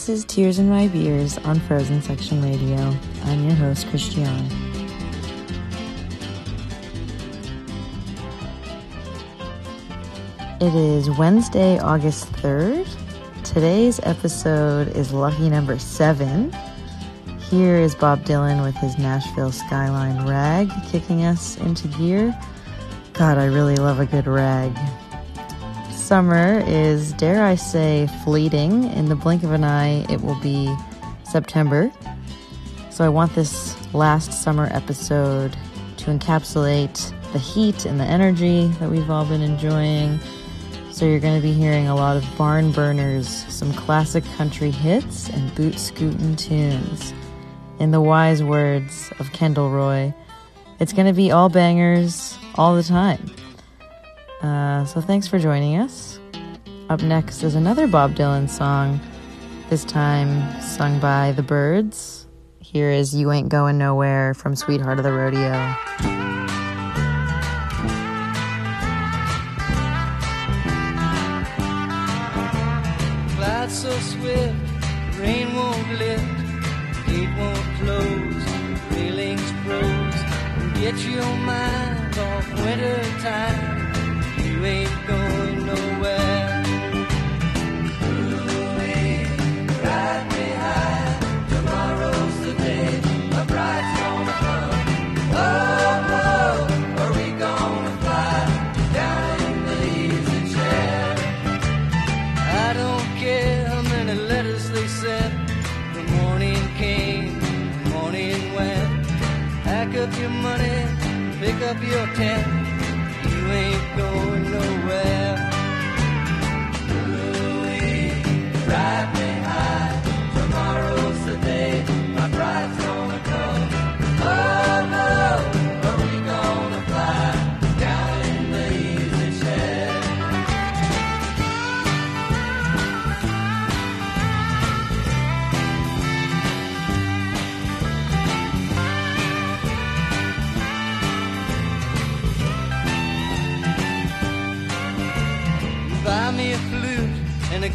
This is Tears in My Beers on Frozen Section Radio. I'm your host, Christiane. It is Wednesday, August 3rd. Today's episode is lucky number seven. Here is Bob Dylan with his Nashville Skyline rag kicking us into gear. God, I really love a good rag summer is, dare I say, fleeting. In the blink of an eye, it will be September. So I want this last summer episode to encapsulate the heat and the energy that we've all been enjoying. So you're going to be hearing a lot of barn burners, some classic country hits, and boot scootin' tunes. In the wise words of Kendall Roy, it's going to be all bangers all the time. Uh, so thanks for joining us. Up next is another Bob Dylan song, this time sung by the Byrds. Here is You Ain't Going Nowhere from Sweetheart of the Rodeo. So swift, rain won't lift, gate won't close, railings froze. Get your mind off winter time up your money, pick up your tent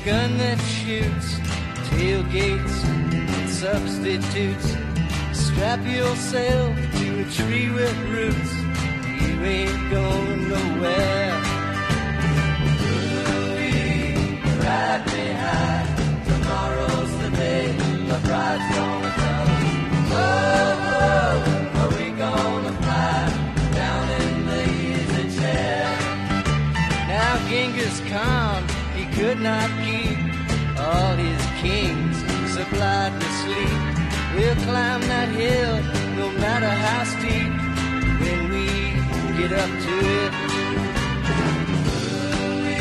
gun that shoots, tailgates substitutes. Strap yourself to a tree with roots, you ain't going nowhere. Louie, ride me high, tomorrow's the day, the bride's gonna come. Oh, oh, are we gonna fly down in the easy chair? Now Genghis Khan could not keep all his kings supplied with sleep. We'll climb that hill no matter how steep when we get up to it. We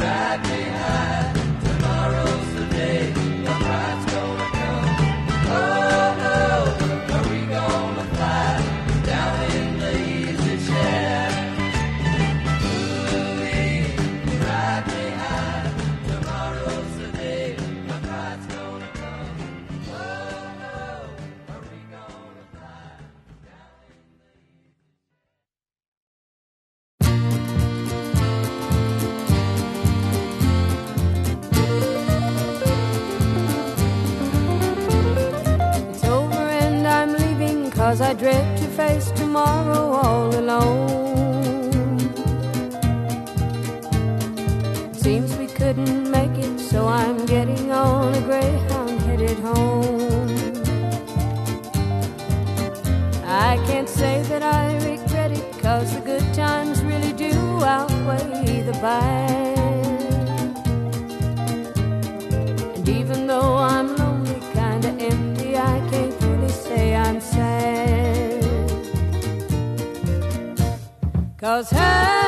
ride me high. Tomorrow's the day Cause I dread to face tomorrow all alone. Seems we couldn't make it, so I'm getting on a greyhound headed home. I can't say that I regret it, cause the good times really do outweigh the bad. Cause happy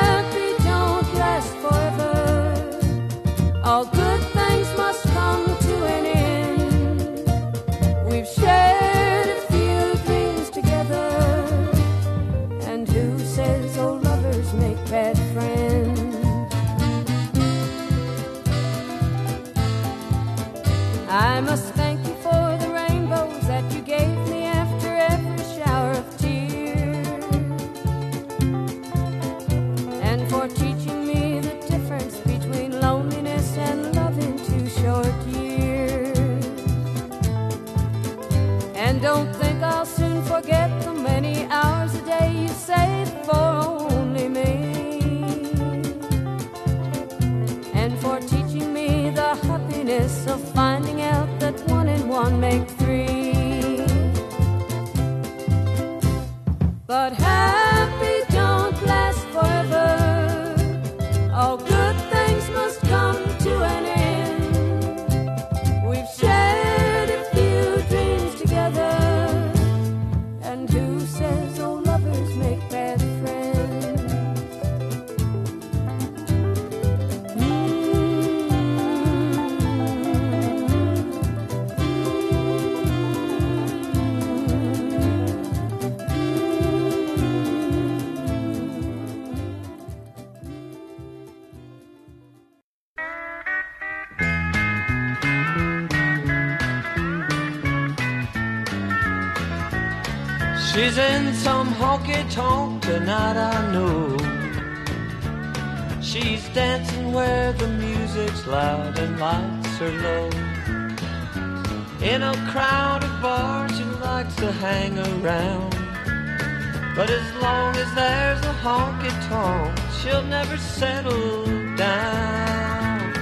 forget the many hours a day you save for only me. And for teaching me the happiness of finding honky tonk tonight, I know. She's dancing where the music's loud and lights are low. In a crowd of bars, she likes to hang around. But as long as there's a honky tonk, she'll never settle down.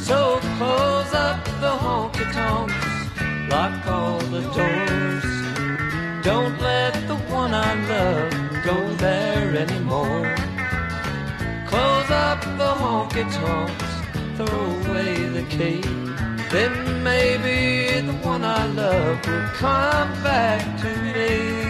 So close up the honky tonks, lock all the doors. Don't let one I love go there anymore. Close up the honky tonks, throw away the key. Then maybe the one I love will come back to me.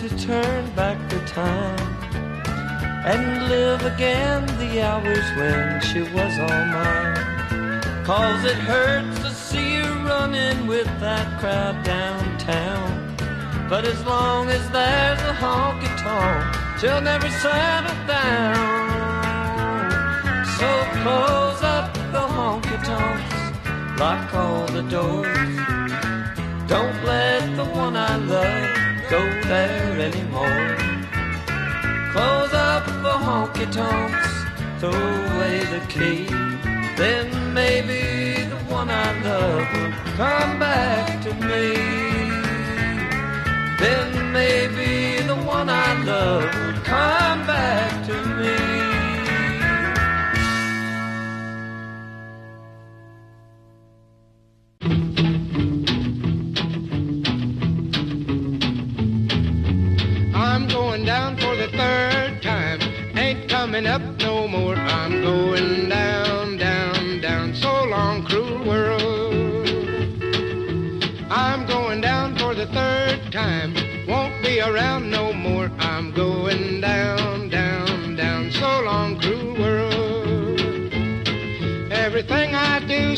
To turn back the time and live again the hours when she was all mine. Cause it hurts to see her running with that crowd downtown. But as long as there's a honky tonk, she'll never settle down. So close up the honky tonks, lock all the doors. Don't let the one I love go there anymore. Close up the honky tonks, throw away the key. Then maybe the one I love will come back to me. Then maybe the one I love will come back to me. Coming up no more. I'm going down, down, down. So long, cruel world. I'm going down for the third time. Won't be around no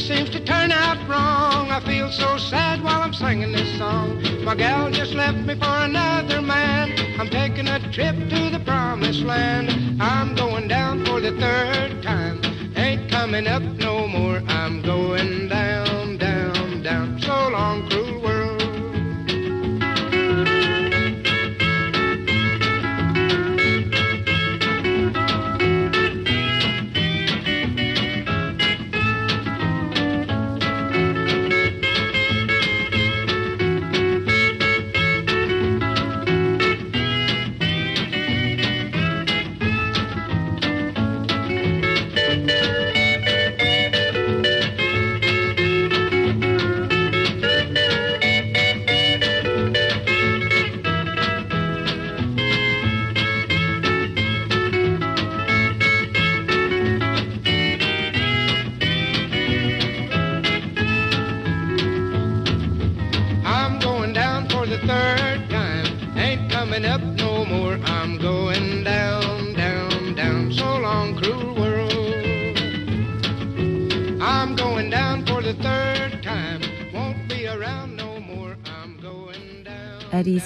seems to turn out wrong. I feel so sad while I'm singing this song. My gal just left me for another man. I'm taking a trip to the promised land. I'm going down for the third time. Ain't coming up no more. I'm going down, down, down. So long, cruel world.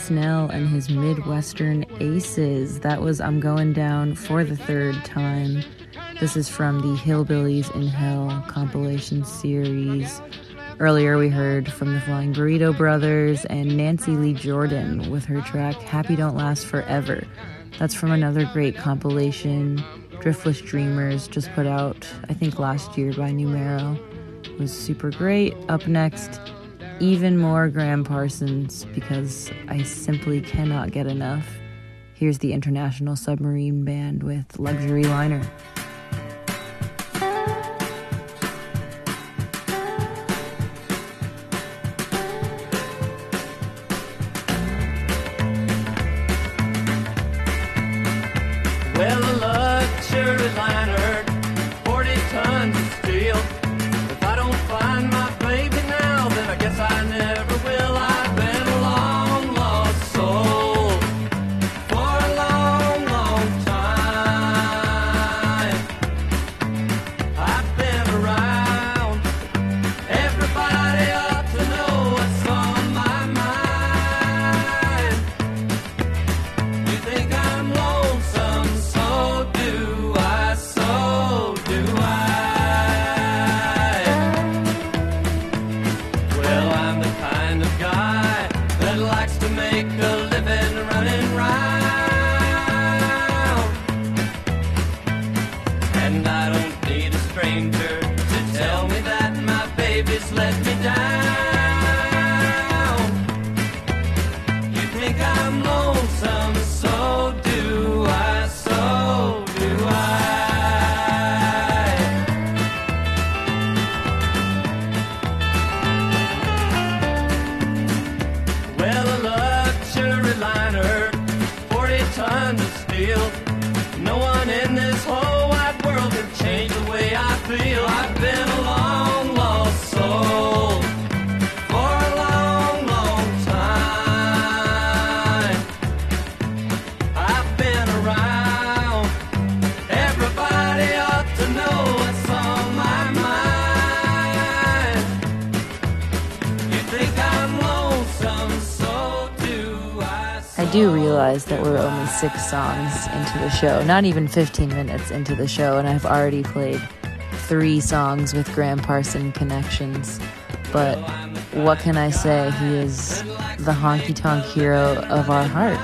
Snell and his Midwestern Aces. That was I'm Going Down for the third time. This is from the Hillbillies in Hell compilation series. Earlier, we heard from the Flying Burrito Brothers and Nancy Lee Jordan with her track Happy Don't Last Forever. That's from another great compilation, Driftless Dreamers, just put out, I think, last year by Numero. It was super great. Up next, even more Gram Parsons because I simply cannot get enough. Here's the International Submarine Band with Luxury Liner. That we're only six songs into the show, not even 15 minutes into the show, and I've already played three songs with Gram Parson connections. But what can I say? He is the honky tonk hero of our hearts.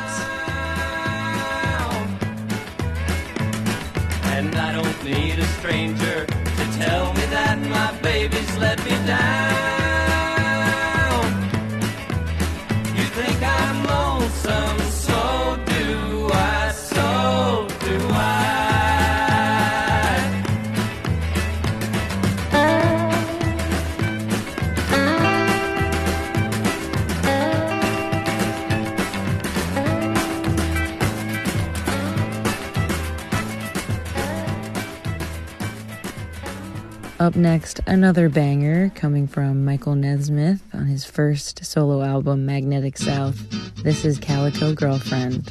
Up next, another banger coming from Michael Nesmith on his first solo album, Magnetic South. This is Calico Girlfriend.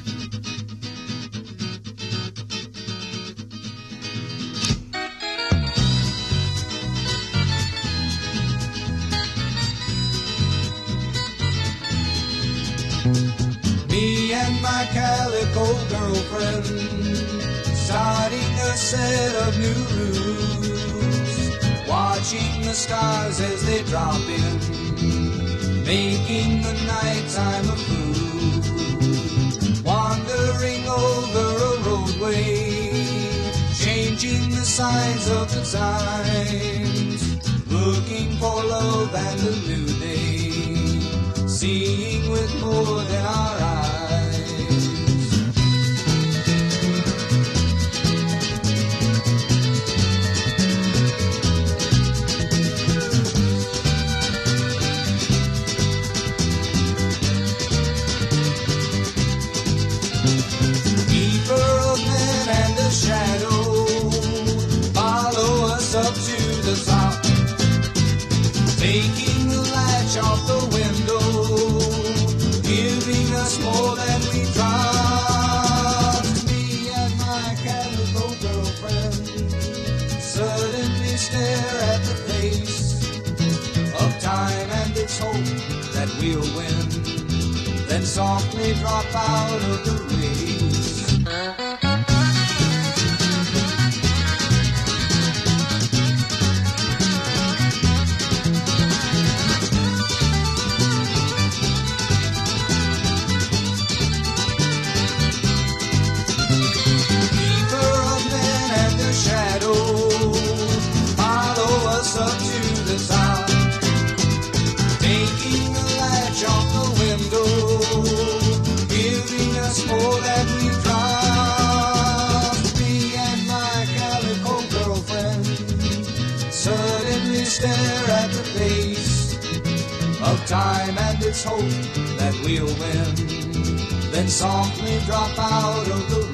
Me and my calico girlfriend starting a set of new rules, watching the stars as they drop in, making the nighttime a fool, wandering over a roadway, changing the signs of the times, looking for love and a new day, seeing with more than softly drop out of the race. Its hope that we'll win. Then softly drop out of the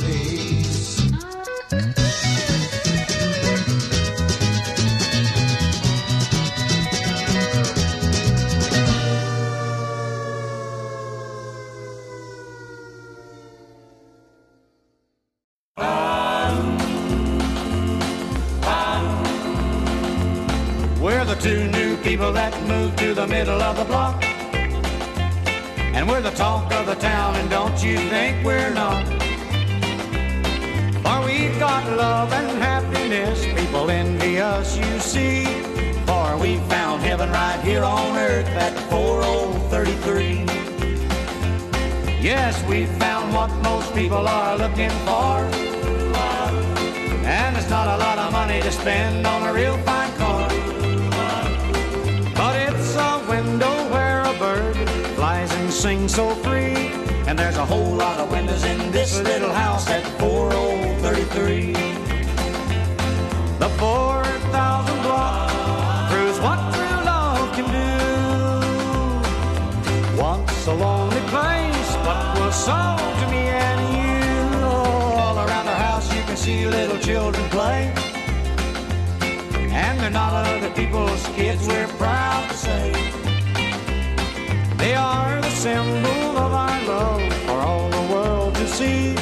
people are looking for. And it's not a lot of money to spend on a real fine car. But it's a window where a bird flies and sings so free. And there's a whole lot of windows in this little house at 4033. The 4,000 people's kids, we're proud to say. They are the symbol of our love for all the world to see.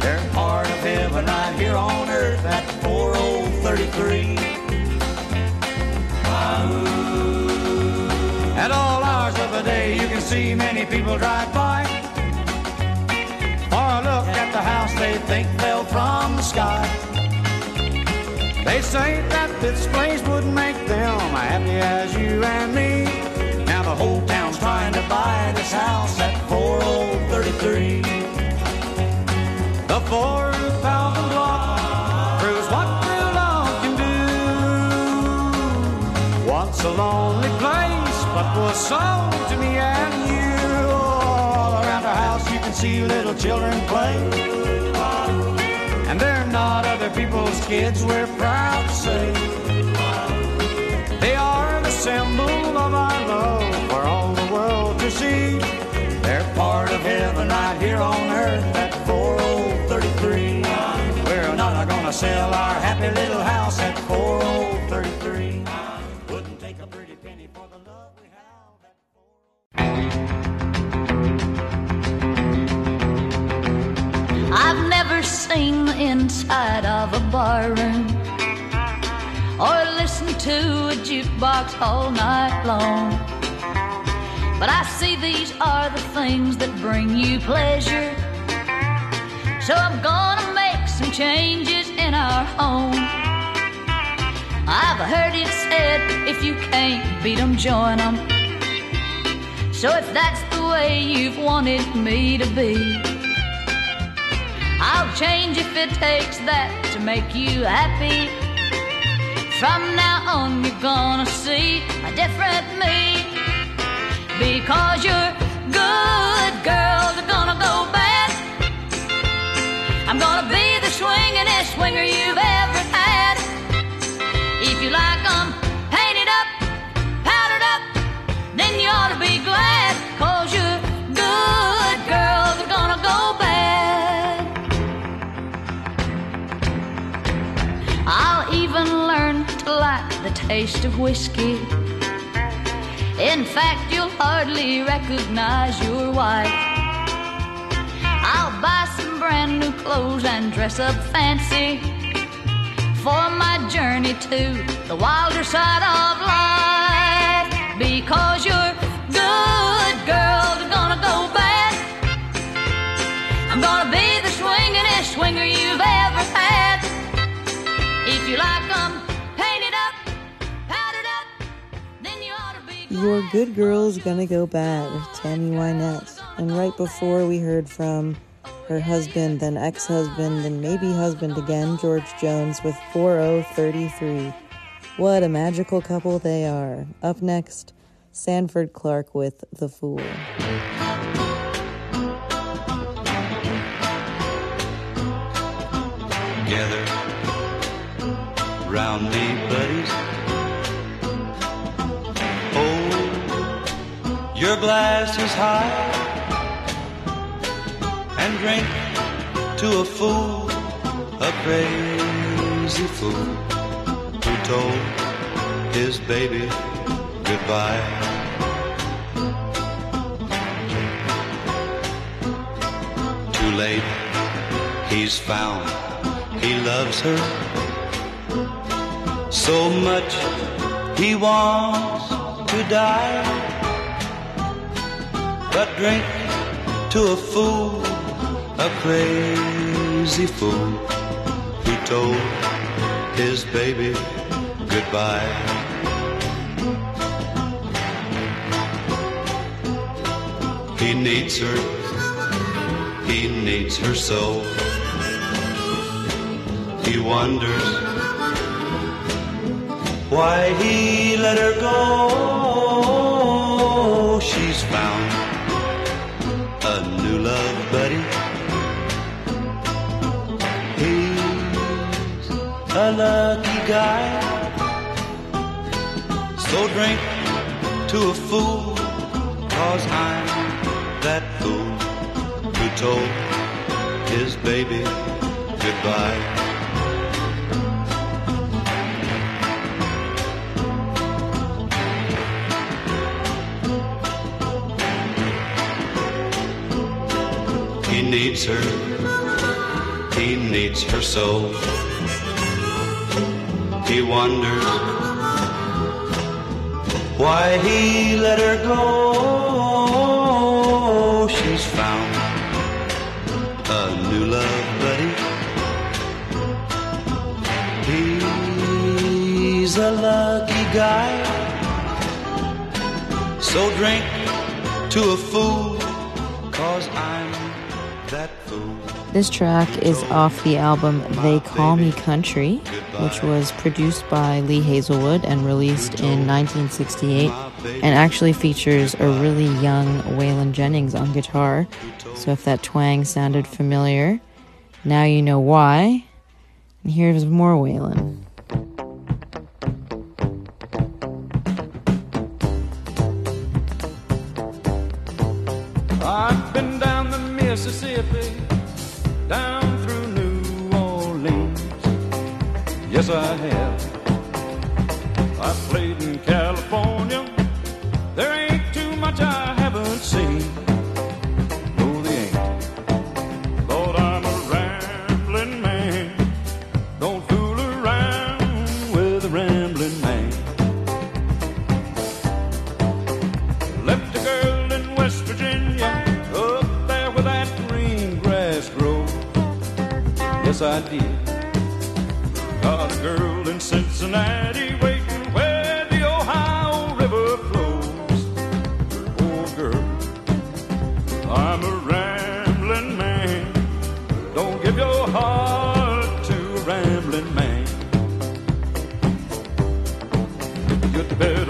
They're part of heaven right here on earth at 4033. At all hours of the day, you can see many people drive by. For a look at the house they think fell from the sky. They say that this place would make happy as you and me. Now the whole town's trying to buy this house at 4033. The 4,000 block proves what real love can do. Once a lonely place, but was sold to me and you. All around our house you can see little children play. And they're not other people's kids, we're proud to say. Symbol of our love for all the world to see. They're part of heaven right here on earth at 4033. We're not gonna sell our happy little house at 4033. Wouldn't take a pretty penny for the love we have at oh I've never seen the inside of a barroom or listen to a jukebox all night long. But I see these are the things that bring you pleasure. So I'm gonna make some changes in our home. I've heard it said if you can't beat 'em, join 'em. So if that's the way you've wanted me to be. I'll change if it takes that to make you happy. From now on, you're gonna see a different me. Because your good girls are gonna go bad. I'm gonna be the swingin'est swinger you've ever taste of whiskey. In fact, you'll hardly recognize your wife. I'll buy some brand new clothes and dress up fancy for my journey to the wilder side of life. Because you're good, girl, you're gonna go bad. I'm gonna be the swingin'est swinger you've ever had. If you like Your Good Girl's Gonna Go Bad, Tammy Wynette. And right before we heard from her husband, then ex husband, then maybe husband again, George Jones with 4033. What a magical couple they are. Up next, Sanford Clark with The Fool. Round your glasses high and drink to a fool, a crazy fool who told his baby goodbye. Too late, he's found he loves her so much he wants to die. But drink to a fool, a crazy fool who told his baby goodbye. He needs her, he needs her so. He wonders why he let her go. A lucky guy. So drink to a fool, cause I'm that fool who told his baby goodbye. He needs her, he needs her so. He wonders why he let her go. She's found a new love buddy. He's a lucky guy. So drink to a fool, This track is off the album They Call Me Country, which was produced by Lee Hazlewood and released in 1968, and actually features a really young Waylon Jennings on guitar. So if that twang sounded familiar, now you know why. And here's more Waylon. You'd better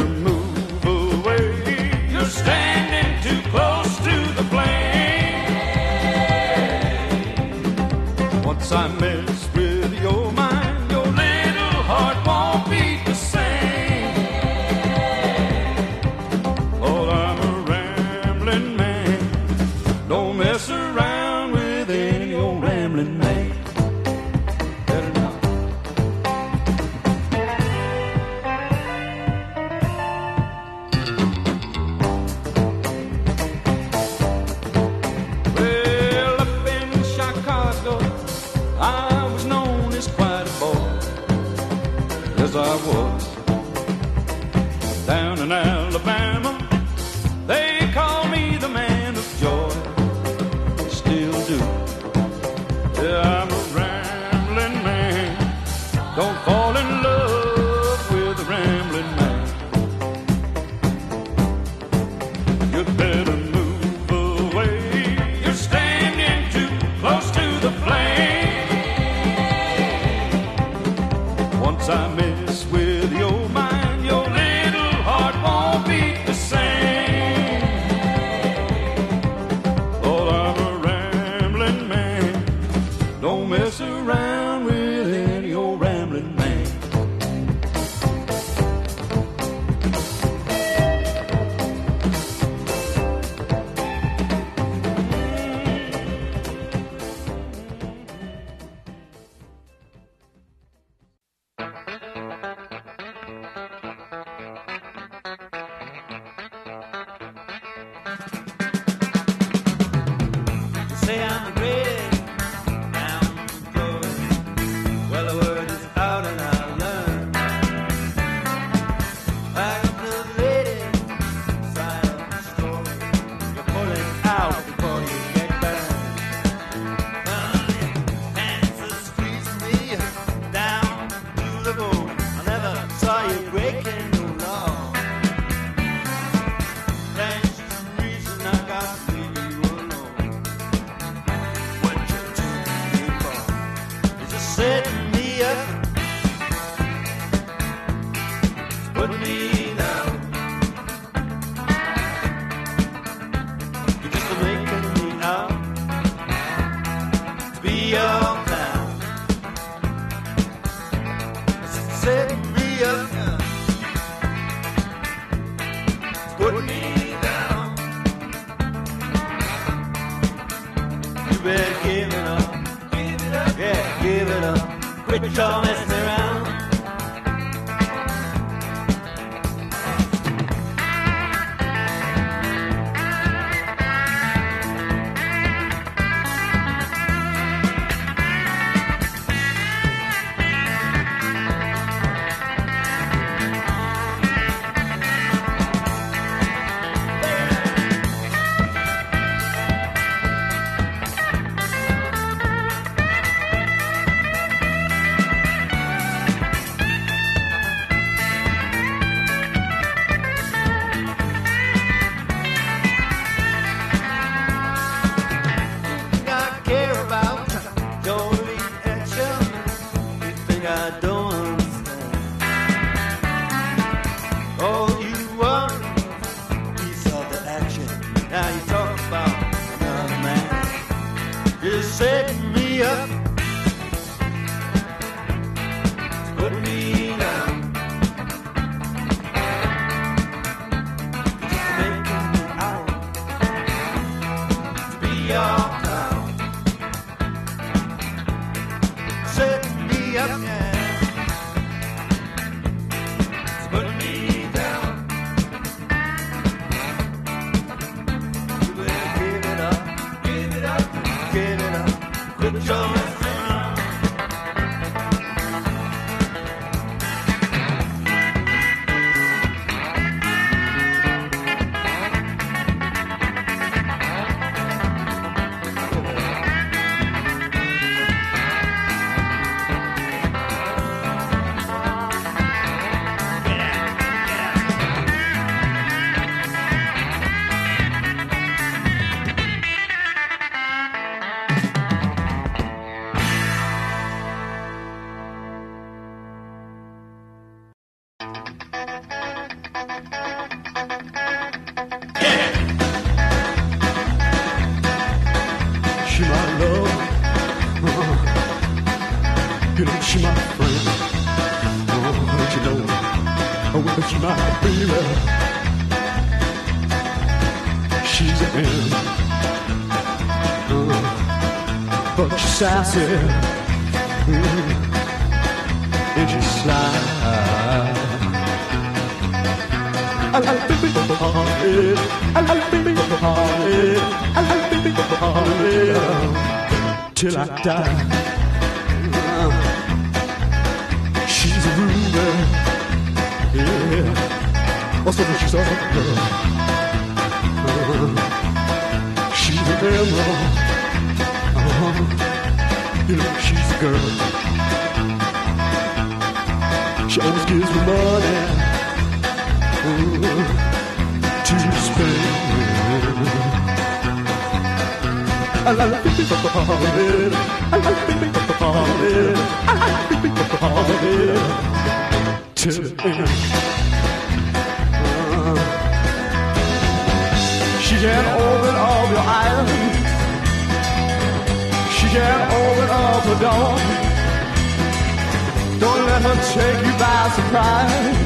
man. Me up. Put me down. Sassy. And she's sly. I like baby party. I like baby party. I like baby party. Till I die. She's a ruler. Yeah. Also, she's a. Uh, She's a emerald. Girl. She always gives me money to spend. I like to be. I like to be. I like to be. Till the end. Uh, She can open all your eyes. She can open up the door. Don't let her take you by surprise.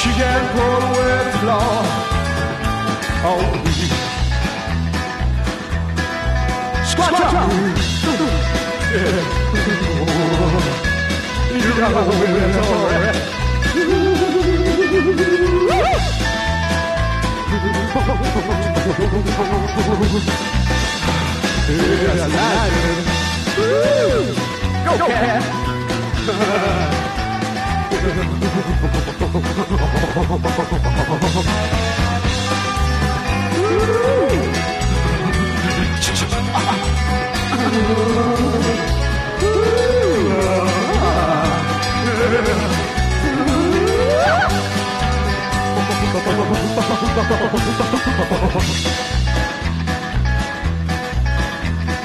She can pull away the floor. Oh, squat down. Yeah. You got a women eh? already. Yeah, I like. Woo! Go, cat.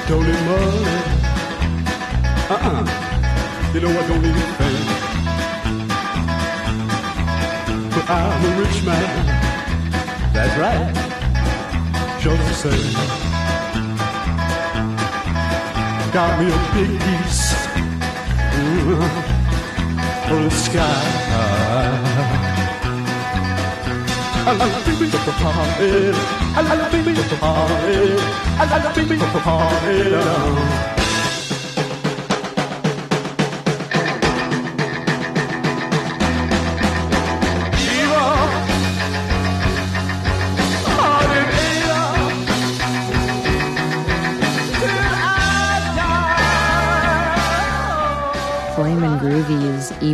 Don't need money. Uh-uh. You know I don't need fame. I'm a rich man. That's right. Sure to say. Got me a big piece ooh, uh, of the sky. Ah. I love baby party. I love baby party. I love baby party.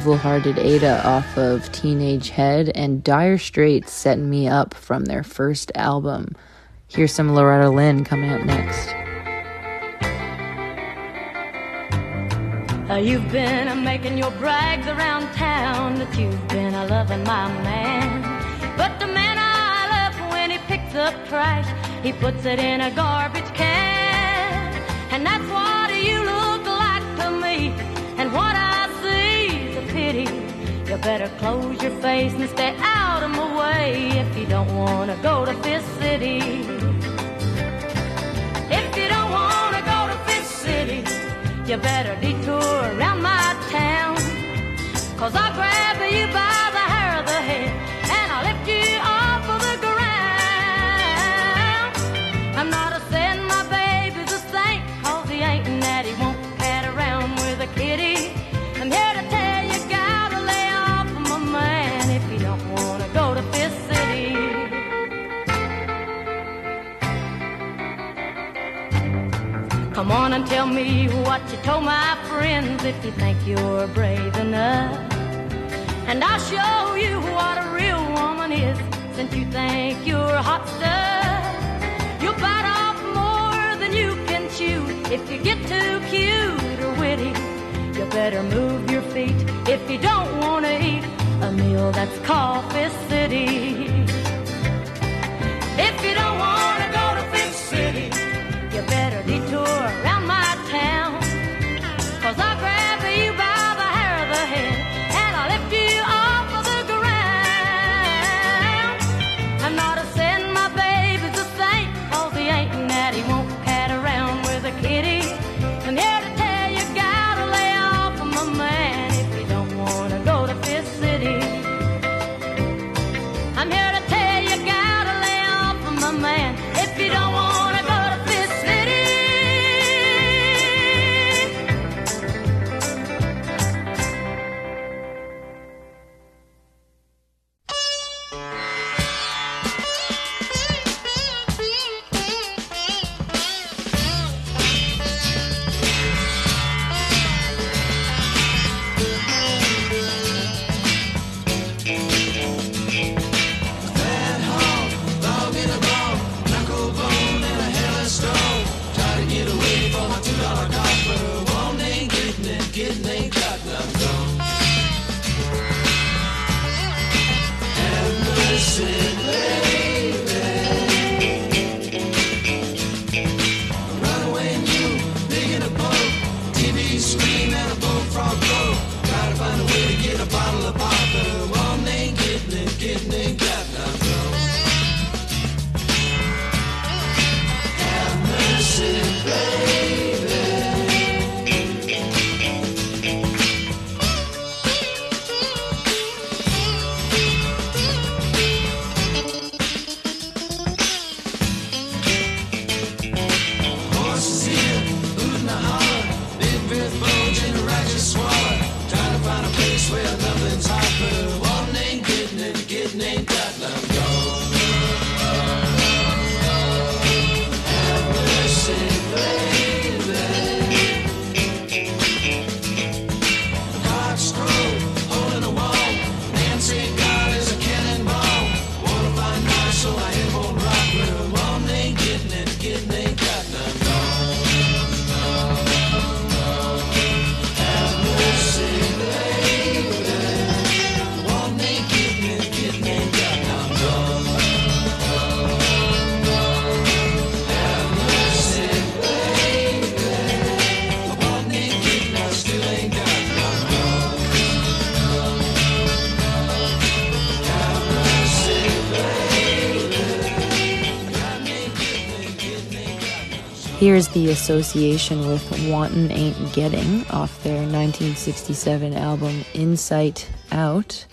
Evil Hearted Ada off of Teenage Head and Dire Straits Setting Me Up from their first album. Here's some Loretta Lynn coming up next. Uh, you've been uh, making your brags around town that you've been uh, loving my man. But the man I love, when he picks up trash, he puts it in a garbage can. And that's what better close your face and stay out of my way if you don't want to go to Fist City. If you don't want to go to Fist City, you better detour around my town. Cause I'll grab you by the hair of the head and I'll lift you Come on and tell me what you told my friends if you think you're brave enough. And I'll show you what a real woman is since you think you're hot stuff. You'll bite off more than you can chew if you get too cute or witty. You better move your feet if you don't want to eat a meal that's coffee city. Better detour Here's the association with Wanton Ain't Getting off their 1967 album Insight Out.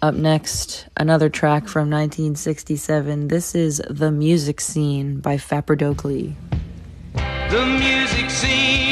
Up next, another track from 1967. This is The Music Scene by Fapper The Music Scene.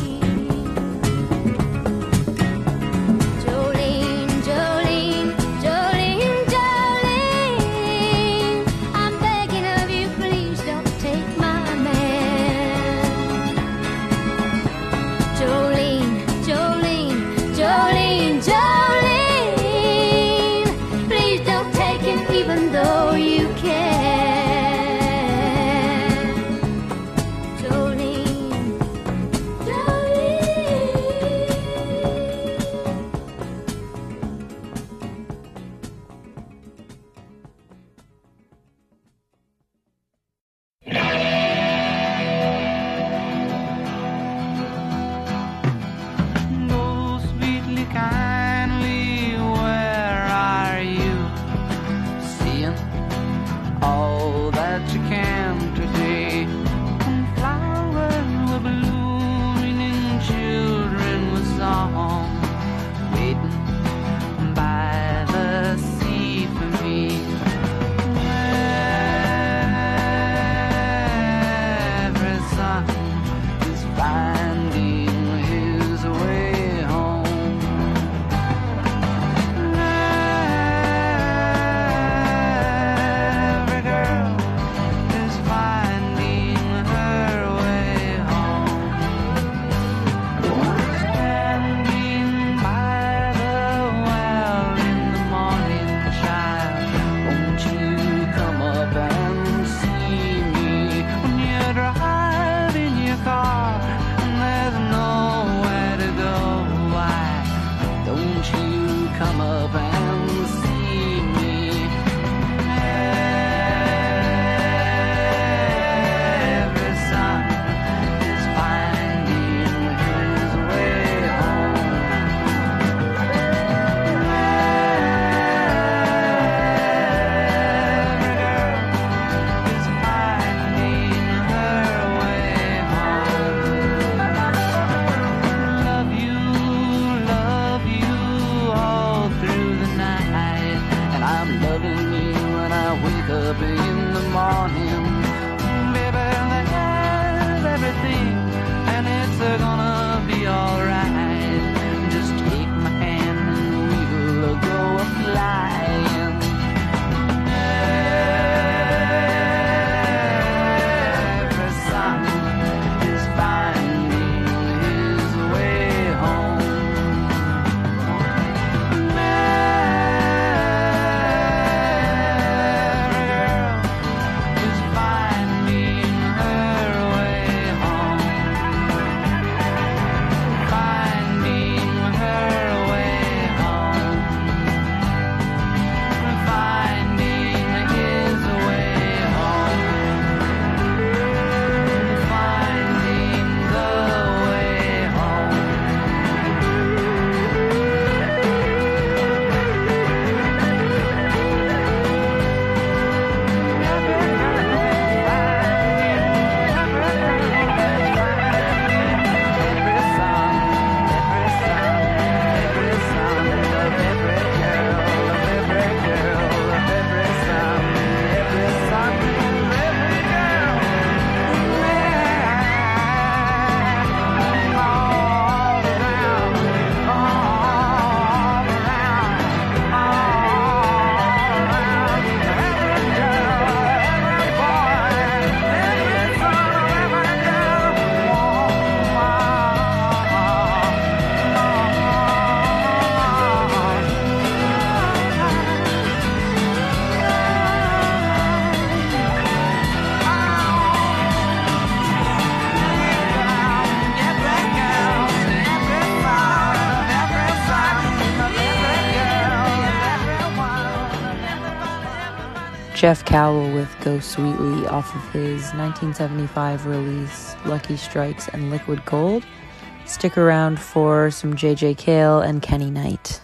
Jeff Cowell with Go Sweetly off of his 1975 release Lucky Strikes and Liquid Gold. Stick around for some JJ Cale and Kenny Knight.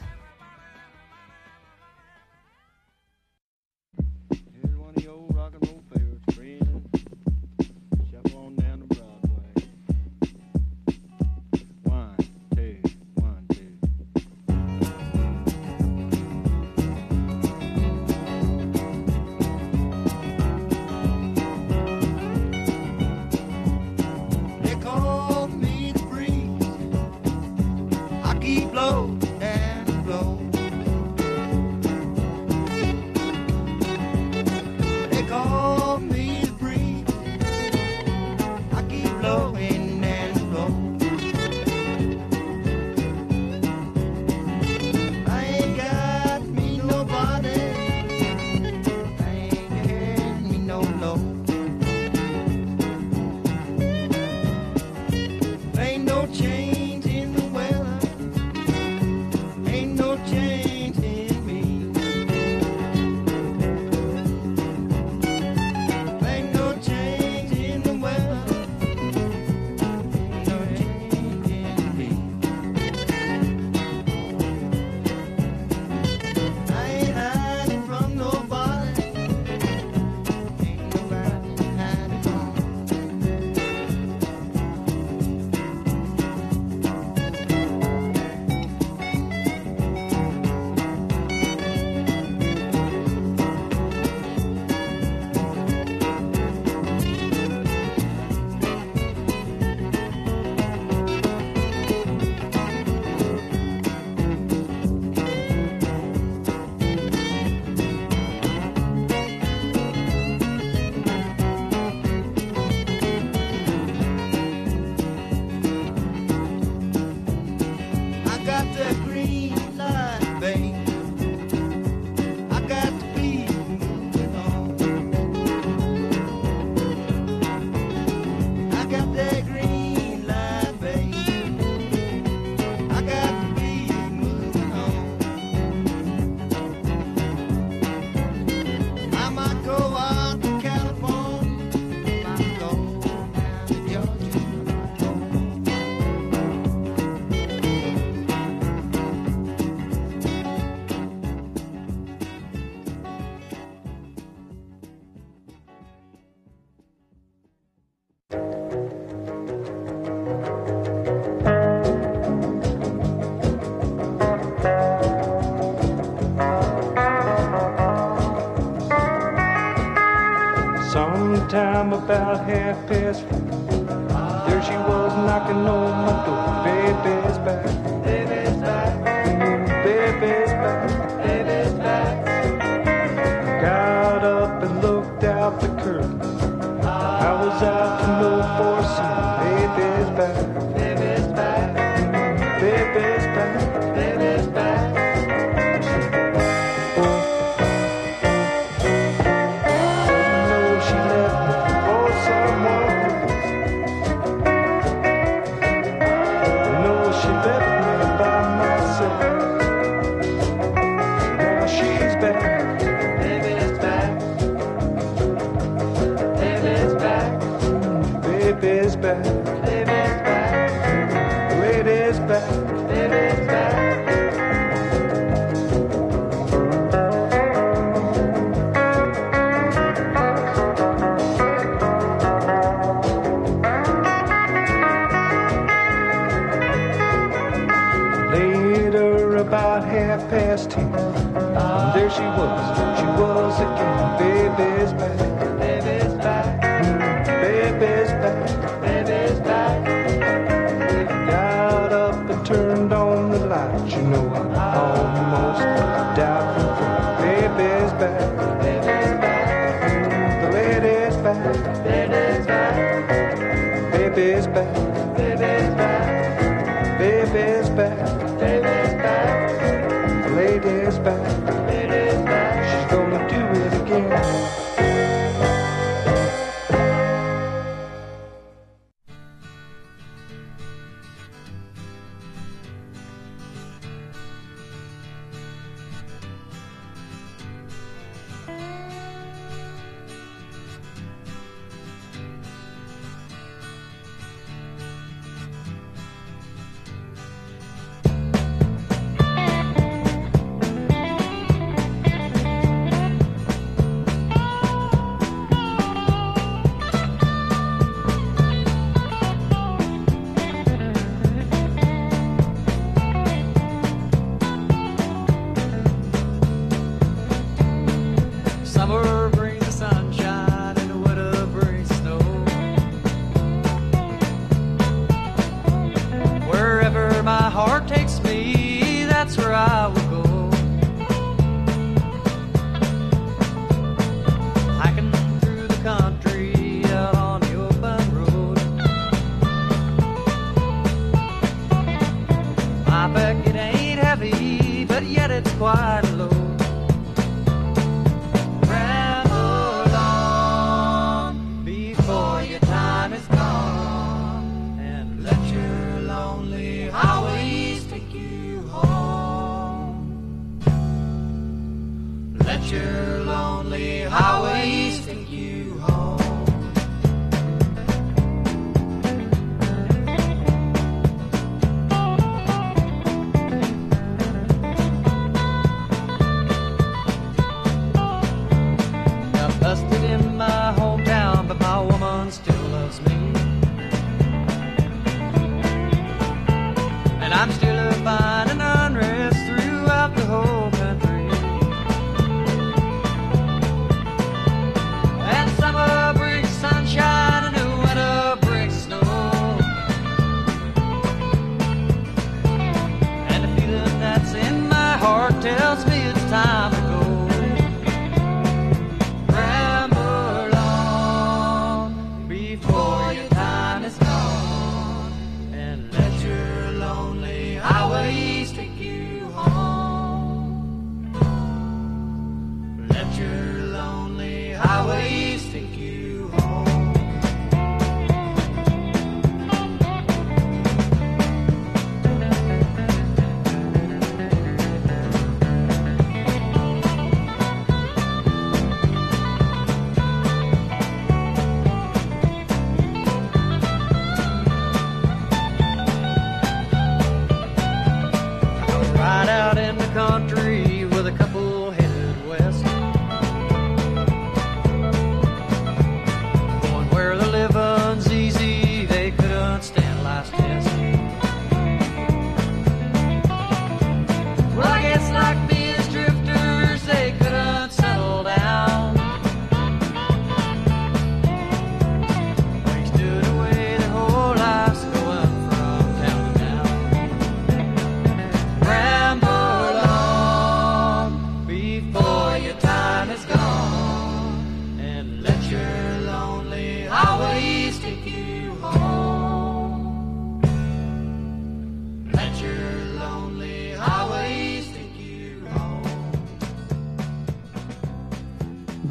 Baby's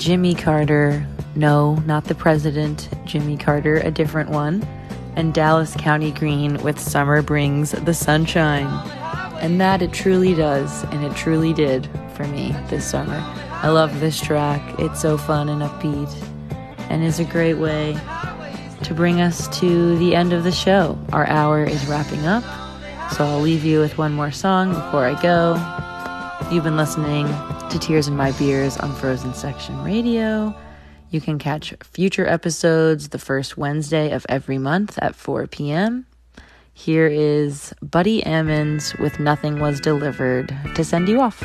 Jimmy Carter, no, not the president, Jimmy Carter, a different one, and Dallas County Green with Summer Brings the Sunshine. And that it truly does, and it truly did for me this summer. I love this track. It's so fun and upbeat, and is a great way to bring us to the end of the show. Our hour is wrapping up, so I'll leave you with one more song before I go. You've been listening to Tears in My Beers on Frozen Section Radio. You can catch future episodes the first Wednesday of every month at 4 p.m. Here is Buddy Emmons with Nothing Was Delivered to send you off.